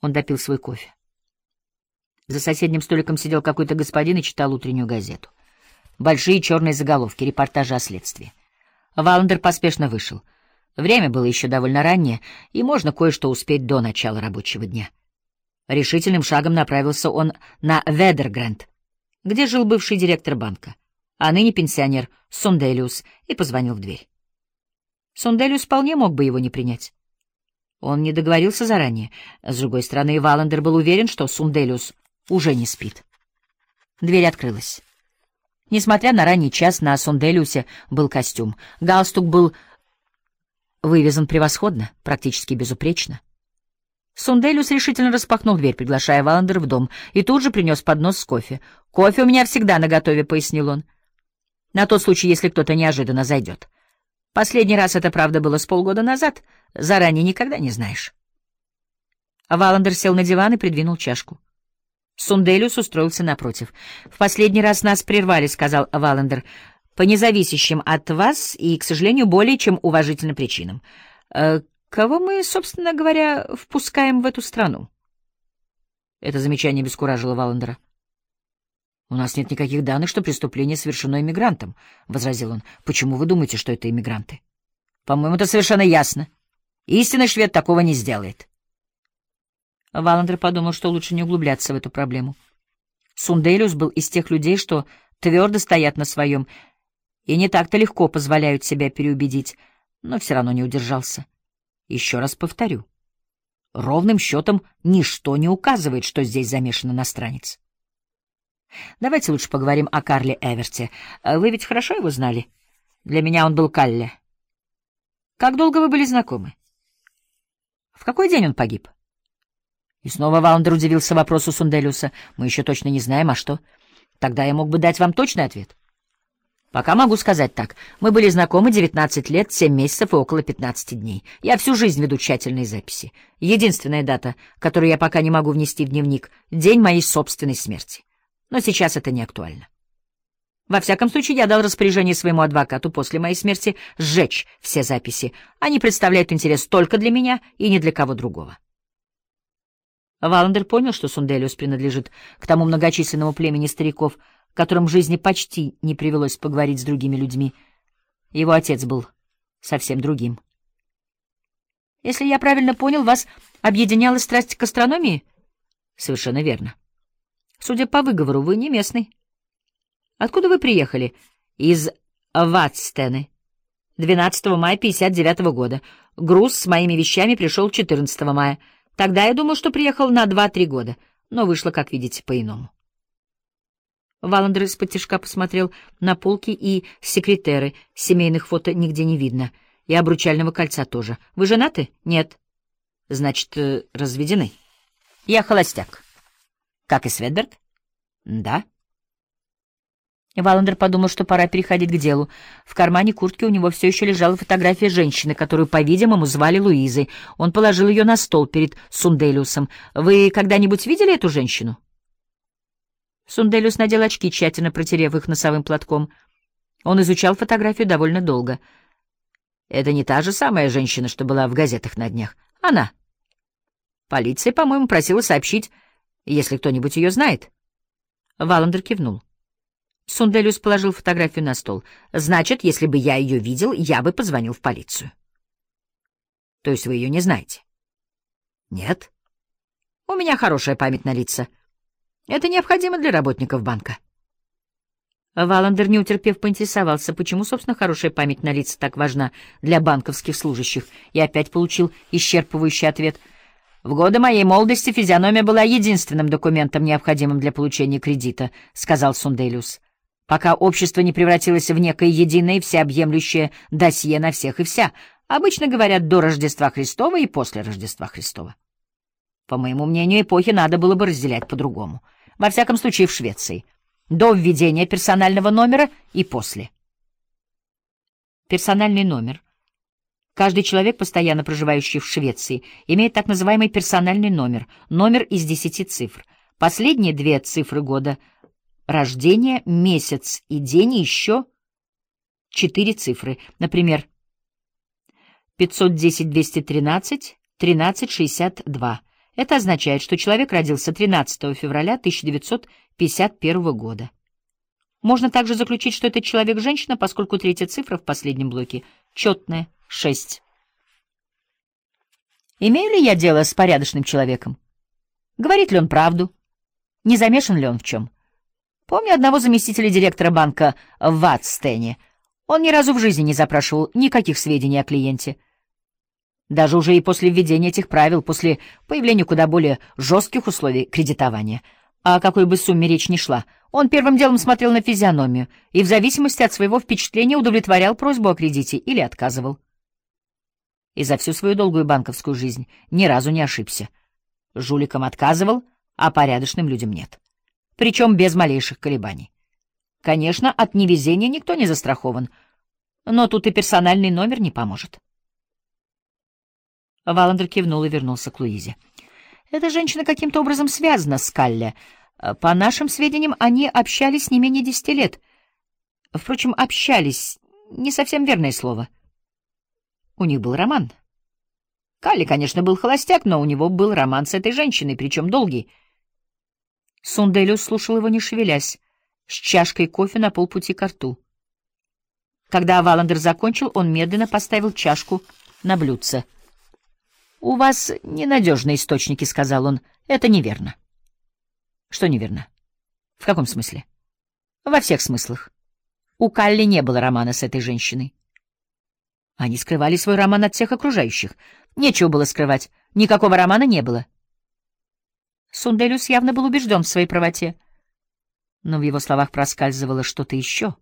Он допил свой кофе. За соседним столиком сидел какой-то господин и читал утреннюю газету. Большие черные заголовки, репортажи о следствии. Валандер поспешно вышел. Время было еще довольно раннее, и можно кое-что успеть до начала рабочего дня. Решительным шагом направился он на Ведергрэнд, где жил бывший директор банка, а ныне пенсионер Сунделиус, и позвонил в дверь. Сунделиус вполне мог бы его не принять. Он не договорился заранее. С другой стороны, Валандер был уверен, что Сунделиус уже не спит. Дверь открылась. Несмотря на ранний час, на Сунделиусе был костюм. Галстук был вывезен превосходно, практически безупречно. Сунделиус решительно распахнул дверь, приглашая Валандера в дом, и тут же принес поднос с кофе. «Кофе у меня всегда наготове», — пояснил он. «На тот случай, если кто-то неожиданно зайдет. Последний раз это, правда, было с полгода назад. Заранее никогда не знаешь». Валандер сел на диван и придвинул чашку. Сунделиус устроился напротив. «В последний раз нас прервали», — сказал Валандер, — «по независящим от вас и, к сожалению, более чем уважительным причинам. Э, кого мы, собственно говоря, впускаем в эту страну?» Это замечание бескуражило Валандера. «У нас нет никаких данных, что преступление совершено иммигрантом», — возразил он. «Почему вы думаете, что это иммигранты?» «По-моему, это совершенно ясно. Истинный швед такого не сделает». Валандер подумал, что лучше не углубляться в эту проблему. Сунделиус был из тех людей, что твердо стоят на своем и не так-то легко позволяют себя переубедить, но все равно не удержался. Еще раз повторю. Ровным счетом ничто не указывает, что здесь замешан иностранец. Давайте лучше поговорим о Карле Эверте. Вы ведь хорошо его знали? Для меня он был Калле. Как долго вы были знакомы? В какой день он погиб? И снова Ваундер удивился вопросу Сунделиуса. Мы еще точно не знаем, а что? Тогда я мог бы дать вам точный ответ. Пока могу сказать так. Мы были знакомы 19 лет, 7 месяцев и около 15 дней. Я всю жизнь веду тщательные записи. Единственная дата, которую я пока не могу внести в дневник — день моей собственной смерти. Но сейчас это не актуально. Во всяком случае, я дал распоряжение своему адвокату после моей смерти сжечь все записи. Они представляют интерес только для меня и ни для кого другого. Валандер понял, что Сунделиус принадлежит к тому многочисленному племени стариков, которым в жизни почти не привелось поговорить с другими людьми. Его отец был совсем другим. Если я правильно понял, вас объединяла страсть к астрономии? Совершенно верно. Судя по выговору, вы не местный. Откуда вы приехали? Из Ватстены. 12 мая 59 -го года. Груз с моими вещами пришел 14 мая. Тогда я думал, что приехал на два-три года, но вышло, как видите, по-иному. Валандер из-под посмотрел на полки и секретеры. Семейных фото нигде не видно. И обручального кольца тоже. Вы женаты? Нет. Значит, э, разведены. Я холостяк. Как и Светберт? Да. Валандер подумал, что пора переходить к делу. В кармане куртки у него все еще лежала фотография женщины, которую, по-видимому, звали Луизой. Он положил ее на стол перед Сунделиусом. «Вы когда-нибудь видели эту женщину?» Сунделиус надел очки, тщательно протерев их носовым платком. Он изучал фотографию довольно долго. «Это не та же самая женщина, что была в газетах на днях. Она. Полиция, по-моему, просила сообщить, если кто-нибудь ее знает». Валандер кивнул. Сунделиус положил фотографию на стол. «Значит, если бы я ее видел, я бы позвонил в полицию». «То есть вы ее не знаете?» «Нет. У меня хорошая память на лица. Это необходимо для работников банка». Валандер, не утерпев, поинтересовался, почему, собственно, хорошая память на лица так важна для банковских служащих, и опять получил исчерпывающий ответ. «В годы моей молодости физиономия была единственным документом, необходимым для получения кредита», — сказал Сунделиус пока общество не превратилось в некое единое всеобъемлющее досье на всех и вся. Обычно говорят до Рождества Христова и после Рождества Христова. По моему мнению, эпохи надо было бы разделять по-другому. Во всяком случае, в Швеции. До введения персонального номера и после. Персональный номер. Каждый человек, постоянно проживающий в Швеции, имеет так называемый персональный номер, номер из десяти цифр. Последние две цифры года — рождения, месяц и день и еще четыре цифры. Например, 510-213, 1362. Это означает, что человек родился 13 февраля 1951 года. Можно также заключить, что этот человек — женщина, поскольку третья цифра в последнем блоке — четная, 6. Имею ли я дело с порядочным человеком? Говорит ли он правду? Не замешан ли он в чем? Помню одного заместителя директора банка в Ватстене. Он ни разу в жизни не запрашивал никаких сведений о клиенте. Даже уже и после введения этих правил, после появления куда более жестких условий кредитования, о какой бы сумме речь ни шла, он первым делом смотрел на физиономию и в зависимости от своего впечатления удовлетворял просьбу о кредите или отказывал. И за всю свою долгую банковскую жизнь ни разу не ошибся. Жуликам отказывал, а порядочным людям нет. Причем без малейших колебаний. Конечно, от невезения никто не застрахован, но тут и персональный номер не поможет. Валандер кивнул и вернулся к Луизе. Эта женщина каким-то образом связана с Калле. По нашим сведениям, они общались не менее десяти лет. Впрочем, общались — не совсем верное слово. У них был роман. Калли, конечно, был холостяк, но у него был роман с этой женщиной, причем долгий. Сунделиус слушал его, не шевелясь, с чашкой кофе на полпути к рту. Когда Валандер закончил, он медленно поставил чашку на блюдце —— У вас ненадежные источники, — сказал он. — Это неверно. — Что неверно? — В каком смысле? — Во всех смыслах. У Калли не было романа с этой женщиной. Они скрывали свой роман от всех окружающих. Нечего было скрывать. Никакого романа не было. Сунделюс явно был убежден в своей правоте. Но в его словах проскальзывало что-то еще.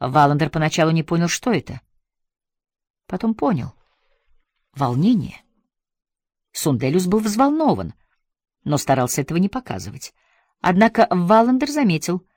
Валандер поначалу не понял, что это. Потом понял. Волнение. Сунделюс был взволнован, но старался этого не показывать. Однако Валандер заметил —